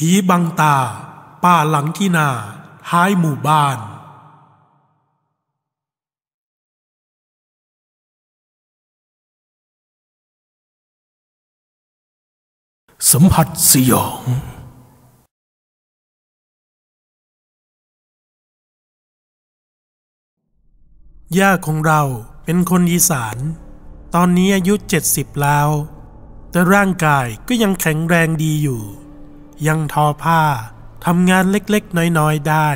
ผีบังตา ป่าหลังที่นา ท้ายหมู่บ้าน สัมผัสสยองย่าของเราเป็นคนอีสาน ตอนนี้อายุเจ็ดสิบแล้ว แต่ร่างกายก็ยังแข็งแรงดีอยู่ ยังทอผ้าทำงานเล็กๆ น้อยๆได้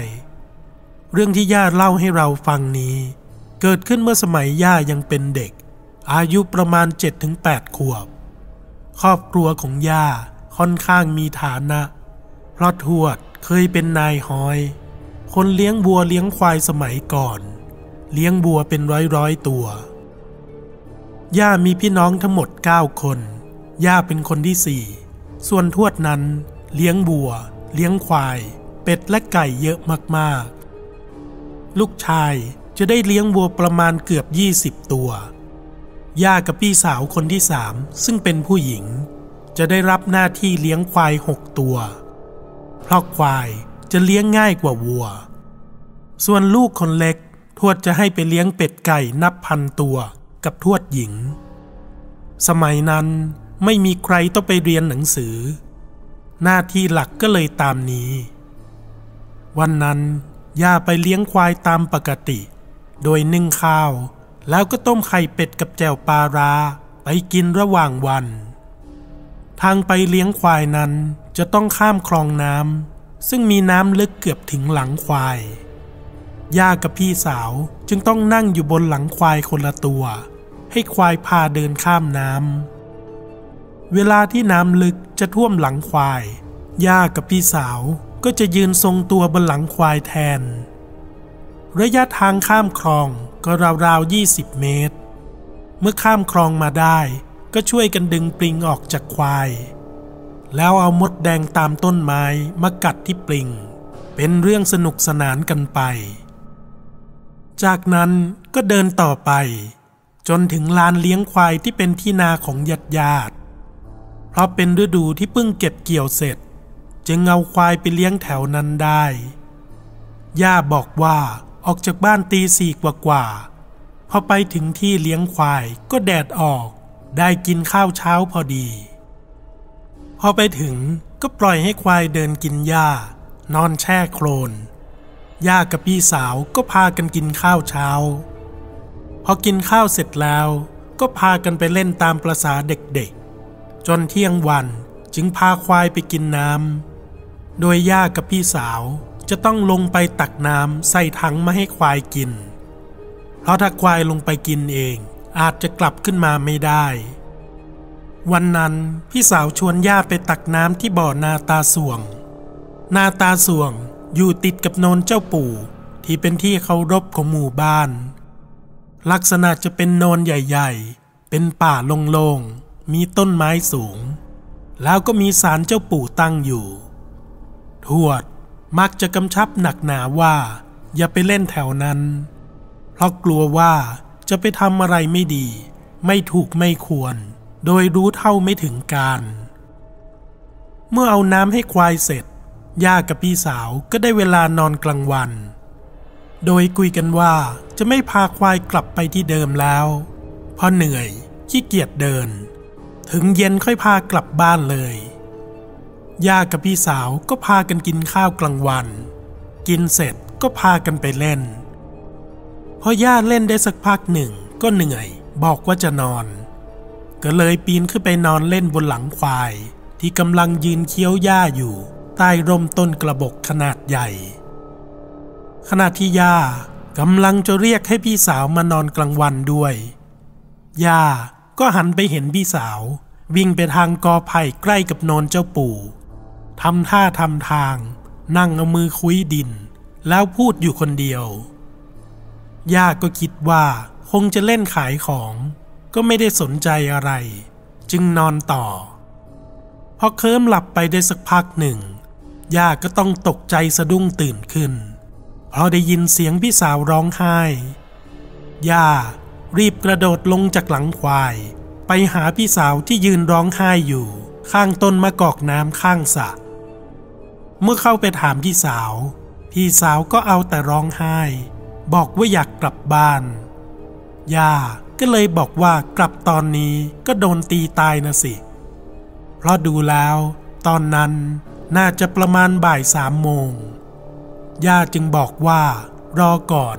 เรื่องที่ย่าเล่าให้เราฟังนี้ เกิดขึ้นเมื่อสมัยย่ายังเป็นเด็ก อายุประมาณ 7-8 ขวบ ครอบครัวของย่าค่อนข้างมีฐานะ เพราะทวดเคยเป็นนายห้อย คนเลี้ยงบัวเลี้ยงควายสมัยก่อน เลี้ยงบัวเป็นร้อยร้อยๆตัว ย่ามีพี่น้องทั้งหมด 9 คน ย่าเป็นคนที่สี่ ส่วนทวดนั้น เลี้ยงบัว เลี้ยงควาย เป็ดและไก่เยอะมากๆ ลูกชายจะได้เลี้ยงวัวประมาณเกือบ 20 ตัว ย่ากับพี่สาวคนที่สามซึ่งเป็นผู้หญิง จะได้รับหน้าที่เลี้ยงควายหกตัว เพราะควายจะเลี้ยงง่ายกว่าวัว ส่วนลูกคนเล็กทวดจะให้ไปเลี้ยงเป็ดไก่นับพันตัวกับทวดหญิง สมัยนั้นไม่มีใครต้องไปเรียนหนังสือ หน้าที่หลักก็เลยตามนี้ วันนั้นย่าไปเลี้ยงควายตามปกติ โดยนึ่งข้าว แล้วก็ต้มไข่เป็ดกับแจ่วปลาราไปกินระหว่างวัน ทางไปเลี้ยงควายนั้นจะต้องข้ามคลองน้ำซึ่งมีน้ำลึกเกือบถึงหลังควาย ย่ากับพี่สาวจึงต้องนั่งอยู่บนหลังควายคนละตัว ให้ควายพาเดินข้ามน้ำ เวลาที่น้ำลึกจะท่วมหลังควาย ย่ากับพี่สาวก็จะยืนทรงตัวบนหลังควายแทน ระยะทางข้ามคลองก็ราวๆ 20 เมตร เมื่อข้ามคลองมาได้ก็ช่วยกันดึงปลิงออกจากควาย แล้วเอามดแดงตามต้นไม้มากัดที่ปลิง เป็นเรื่องสนุกสนานกันไป จากนั้นก็เดินต่อไป จนถึงลานเลี้ยงควายที่เป็นที่นาของญาติญาติ เพราะเป็นฤดูที่เพิ่งเก็บเกี่ยวเสร็จ จึงเอาควายไปเลี้ยงแถวนั้นได้ ย่าบอกว่าออกจากบ้านตีสี่กว่าๆพอไปถึงที่เลี้ยงควายก็แดดออกได้กินข้าวเช้าพอดี พอไปถึงก็ปล่อยให้ควายเดินกินหญ้านอนแช่โคลนย่ากับพี่สาวก็พากันกินข้าวเช้า พอกินข้าวเสร็จแล้วก็พากันไปเล่นตามประษาเด็กๆ จนเที่ยงวันจึงพาควายไปกินน้ำ โดยย่ากับพี่สาวจะต้องลงไปตักน้ำใส่ถังมาให้ควายกิน เพราะถ้าควายลงไปกินเองอาจจะกลับขึ้นมาไม่ได้ วันนั้นพี่สาวชวนย่าไปตักน้ำที่บ่อนาตาสวง นาตาสวงอยู่ติดกับโนนเจ้าปู่ที่เป็นที่เคารพของหมู่บ้าน ลักษณะจะเป็นโนนใหญ่ ๆ เป็นป่าโล่งๆ มีต้นไม้สูง แล้วก็มีศาลเจ้าปู่ตั้งอยู่ ทวดมักจะกำชับหนักหนาว่า อย่าไปเล่นแถวนั้น เพราะกลัวว่าจะไปทำอะไรไม่ดี ไม่ถูกไม่ควร โดยรู้เท่าไม่ถึงการ เมื่อเอาน้ำให้ควายเสร็จ ย่ากับพี่สาวก็ได้เวลานอนกลางวัน โดยคุยกันว่าจะไม่พาควายกลับไปที่เดิมแล้ว เพราะเหนื่อยขี้เกียจเดิน ถึงเย็นค่อยพากลับบ้านเลยย่ากับพี่สาวก็พากันกินข้าวกลางวัน กินเสร็จก็พากันไปเล่น พอย่าเล่นได้สักพักหนึ่งก็เหนื่อยบอกว่าจะนอน ก็เลยปีนขึ้นไปนอนเล่นบนหลังควาย ที่กำลังยืนเคี้ยวหญ้าอยู่ ใต้ร่มต้นกระบอกขนาดใหญ่ ขณะที่ย่ากำลังจะเรียกให้พี่สาวมานอนกลางวันด้วยย่า ก็หันไปเห็นพี่สาว วิ่งไปทางกอไผ่ใกล้กับโนนเจ้าปู่ทำท่าทำทาง นั่งเอามือคุยดิน แล้วพูดอยู่คนเดียว ย่าก็คิดว่าคงจะเล่นขายของ ก็ไม่ได้สนใจอะไร จึงนอนต่อ พอเคลิ้มหลับไปได้สักพักหนึ่ง ย่าก็ต้องตกใจสะดุ้งตื่นขึ้น เพราะได้ยินเสียงพี่สาวร้องไห้ ย่า รีบกระโดดลงจากหลังควาย ไปหาพี่สาวที่ยืนร้องไห้อยู่ ข้างต้นมะกอกน้ำข้างสระเมื่อเข้าไปถามพี่สาว พี่สาวก็เอาแต่ร้องไห้ บอกว่าอยากกลับบ้าน ย่าก็เลยบอกว่ากลับตอนนี้ก็โดนตีตายนะสิ เพราะดูแล้ว ตอนนั้นน่าจะประมาณบ่ายสามโมง ย่าจึงบอกว่า รอก่อน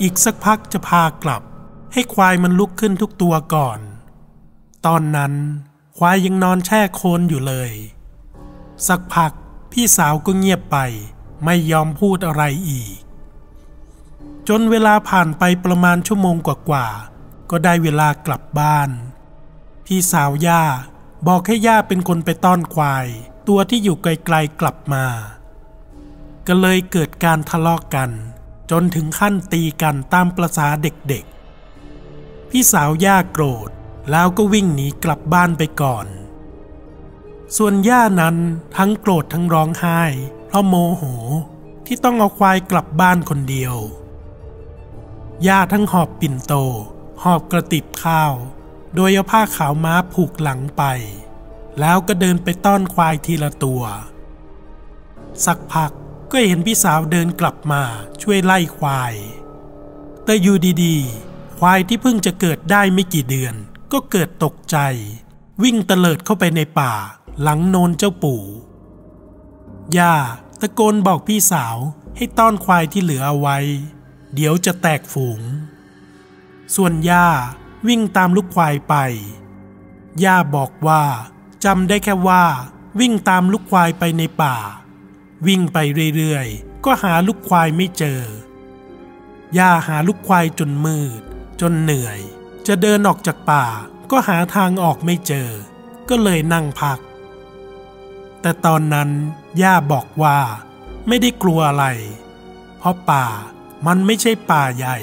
อีกสักพักจะพากลับ ให้ควายมันลุกขึ้นทุกตัวก่อน ตอนนั้นควายยังนอนแช่โคลนอยู่เลย สักพักพี่สาวก็เงียบไป ไม่ยอมพูดอะไรอีก จนเวลาผ่านไปประมาณชั่วโมงกว่าๆก็ได้เวลากลับบ้าน พี่สาวย่าบอกให้ย่าเป็นคนไปต้อนควาย ตัวที่อยู่ไกลๆกลับมา ก็เลยเกิดการทะเลาะกกัน จนถึงขั้นตีกันตามประษาเด็กๆ พี่สาวย่าโกรธแล้วก็วิ่งหนีกลับบ้านไปก่อน ส่วนย่านั้นทั้งโกรธทั้งร้องไห้ เพราะโมโหที่ต้องเอาควายกลับบ้านคนเดียว ย่าทั้งหอบปิ่นโต หอบกระติบข้าว โดยเอาผ้าขาวม้าผูกหลังไป แล้วก็เดินไปต้อนควายทีละตัว สักพักก็เห็นพี่สาวเดินกลับมาช่วยไล่ควาย แต่อยู่ดีๆ ควายที่เพิ่งจะเกิดได้ไม่กี่เดือน ก็เกิดตกใจ วิ่งเตลิดเข้าไปในป่า หลังโนนเจ้าปู่ย่าตะโกนบอกพี่สาวให้ต้อนควายที่เหลือเอาไว้ เดี๋ยวจะแตกฝูง ส่วนย่าวิ่งตามลูกควายไป ย่าบอกว่าจำได้แค่ว่า วิ่งตามลูกควายไปในป่า วิ่งไปเรื่อยๆ ก็หาลูกควายไม่เจอย่าหาลูกควายจนมืด จนเหนื่อย จะเดินออกจากป่าก็หาทางออกไม่เจอ ก็เลยนั่งพัก แต่ตอนนั้นย่าบอกว่าไม่ได้กลัวอะไร เพราะป่ามันไม่ใช่ป่าใหญ่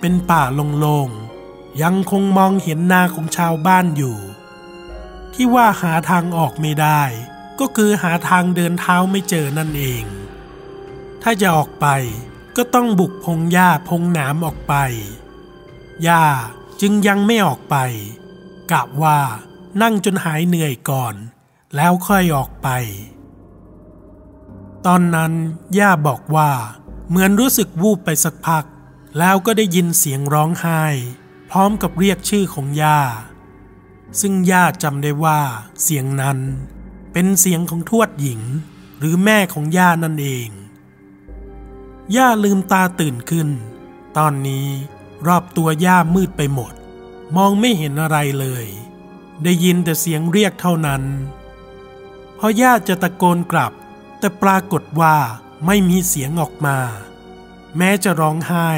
เป็นป่าโล่งๆ ยังคงมองเห็นนาของชาวบ้านอยู่ ที่ว่าหาทางออกไม่ได้ ก็คือหาทางเดินเท้าไม่เจอนั่นเอง ถ้าจะออกไปก็ต้องบุกพงหญ้าพงหนามออกไป ย่าจึงยังไม่ออกไปกะว่านั่งจนหายเหนื่อยก่อน แล้วค่อยออกไป ตอนนั้นย่าบอกว่าเหมือนรู้สึกวูบไปสักพัก แล้วก็ได้ยินเสียงร้องไห้ พร้อมกับเรียกชื่อของย่า ซึ่งย่าจำได้ว่า เสียงนั้นเป็นเสียงของทวดหญิง หรือแม่ของย่านั่นเอง ย่าลืมตาตื่นขึ้น ตอนนี้ รอบตัวย่ามืดไปหมด มองไม่เห็นอะไรเลย ได้ยินแต่เสียงเรียกเท่านั้นพอย่าจะตะโกนกลับ แต่ปรากฏว่าไม่มีเสียงออกมา แม้จะร้องไห้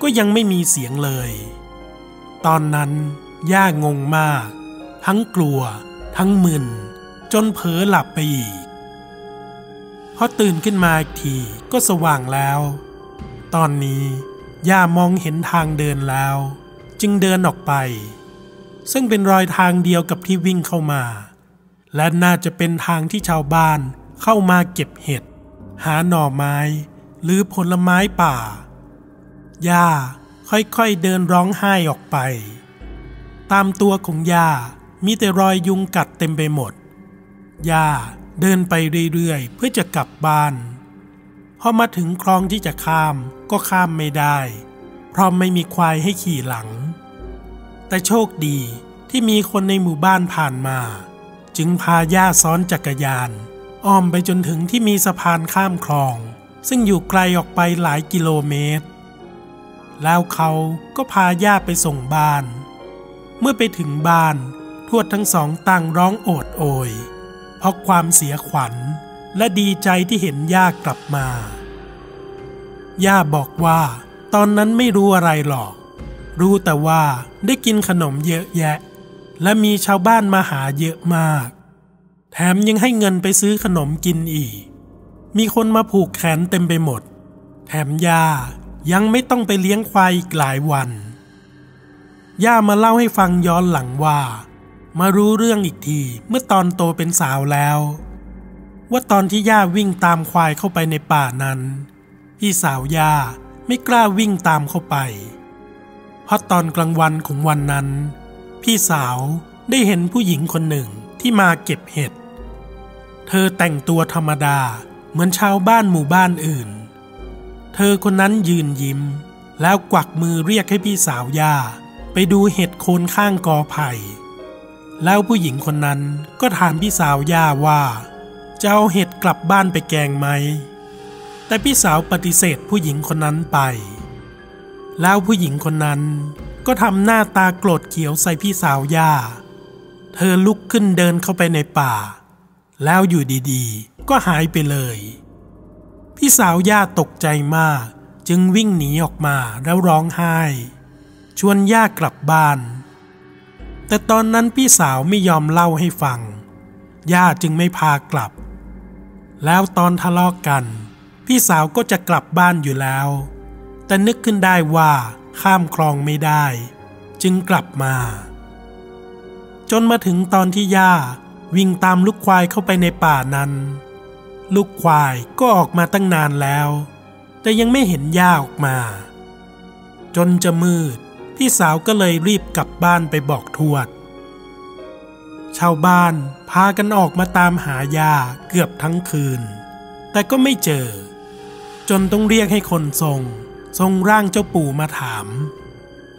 ก็ยังไม่มีเสียงเลย ตอนนั้นย่างงมาก ทั้งกลัว ทั้งมึน จนเผลอหลับไปอีกพอตื่นขึ้นมาอีกทีก็สว่างแล้ว ตอนนี้ ย่ามองเห็นทางเดินแล้ว จึงเดินออกไป ซึ่งเป็นรอยทางเดียวกับที่วิ่งเข้ามา และน่าจะเป็นทางที่ชาวบ้านเข้ามาเก็บเห็ด หาหน่อไม้ หรือผลไม้ป่า ย่าค่อยๆเดินร้องไห้ออกไป ตามตัวของย่ามีแต่รอยยุงกัดเต็มไปหมดย่าเดินไปเรื่อยๆเพื่อจะกลับบ้าน พอมาถึงคลองที่จะข้ามก็ข้ามไม่ได้ เพราะไม่มีควายให้ขี่หลัง แต่โชคดีที่มีคนในหมู่บ้านผ่านมา จึงพาย่าซ้อนจักรยาน อ้อมไปจนถึงที่มีสะพานข้ามคลอง ซึ่งอยู่ไกลออกไปหลายกิโลเมตร แล้วเขาก็พาย่าไปส่งบ้าน เมื่อไปถึงบ้าน ทวดทั้งสองต่างร้องโอดโอย เพราะความเสียขวัญ และดีใจที่เห็นย่ากลับมา ย่าบอกว่า ตอนนั้นไม่รู้อะไรหรอก รู้แต่ว่าได้กินขนมเยอะแยะ และมีชาวบ้านมาหาเยอะมาก แถมยังให้เงินไปซื้อขนมกินอีก มีคนมาผูกแขนเต็มไปหมด แถมย่ายังไม่ต้องไปเลี้ยงควายอีกหลายวัน ย่ามาเล่าให้ฟังย้อนหลังว่า มารู้เรื่องอีกทีเมื่อตอนโตเป็นสาวแล้ว ว่าตอนที่ย่าวิ่งตามควายเข้าไปในป่านั้น พี่สาวย่าไม่กล้าวิ่งตามเข้าไป เพราะตอนกลางวันของวันนั้น พี่สาวได้เห็นผู้หญิงคนหนึ่งที่มาเก็บเห็ด เธอแต่งตัวธรรมดาเหมือนชาวบ้านหมู่บ้านอื่น เธอคนนั้นยืนยิ้ม แล้วกวักมือเรียกให้พี่สาวย่าไปดูเห็ดโคนข้างกอไผ่ แล้วผู้หญิงคนนั้นก็ถามพี่สาวย่าว่า จะเอาเห็ดกลับบ้านไปแกงไหม แต่พี่สาวปฏิเสธผู้หญิงคนนั้นไป แล้วผู้หญิงคนนั้นก็ทำหน้าตาโกรธเขียวใส่พี่สาวย่า เธอลุกขึ้นเดินเข้าไปในป่า แล้วอยู่ดีๆ ก็หายไปเลย พี่สาวย่าตกใจมาก จึงวิ่งหนีออกมาแล้วร้องไห้ ชวนย่ากลับบ้าน แต่ตอนนั้นพี่สาวไม่ยอมเล่าให้ฟัง ย่าจึงไม่พากลับ แล้วตอนทะเลาะกกัน พี่สาวก็จะกลับบ้านอยู่แล้ว แต่นึกขึ้นได้ว่าข้ามคลองไม่ได้ จึงกลับมา จนมาถึงตอนที่ย่าวิ่งตามลูกควายเข้าไปในป่านั้น ลูกควายก็ออกมาตั้งนานแล้ว แต่ยังไม่เห็นย่าออกมา จนจะมืด พี่สาวก็เลยรีบกลับบ้านไปบอกทวดาวบ้าน พากันออกมาตามหายาเกือบทั้งคืน แต่ก็ไม่เจอ จนต้องเรียกให้คนทรง ทรงร่างเจ้าปู่มาถาม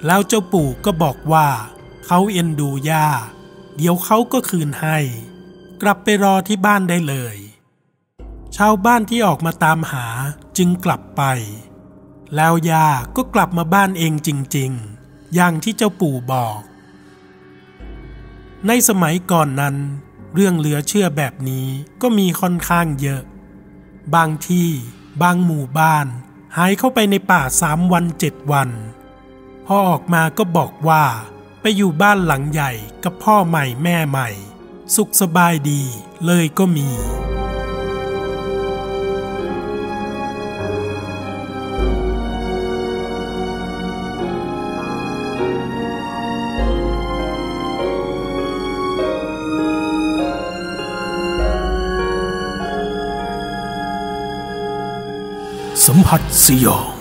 แล้วเจ้าปู่ก็บอกว่า เขาเอ็นดูย่า เดี๋ยวเขาก็คืนให้ กลับไปรอที่บ้านได้เลย ชาวบ้านที่ออกมาตามหาจึงกลับไป แล้วยาก็กลับมาบ้านเองจริง ๆ อย่างที่เจ้าปู่บอก ในสมัยก่อนนั้น เรื่องเหลือเชื่อแบบนี้ก็มีค่อนข้างเยอะ บางที่บางหมู่บ้าน หายเข้าไปในป่าสามวันเจ็ดวัน พอออกมาก็บอกว่า ไปอยู่บ้านหลังใหญ่กับพ่อใหม่แม่ใหม่ สุขสบายดีเลยก็มี สัมผัสสยอง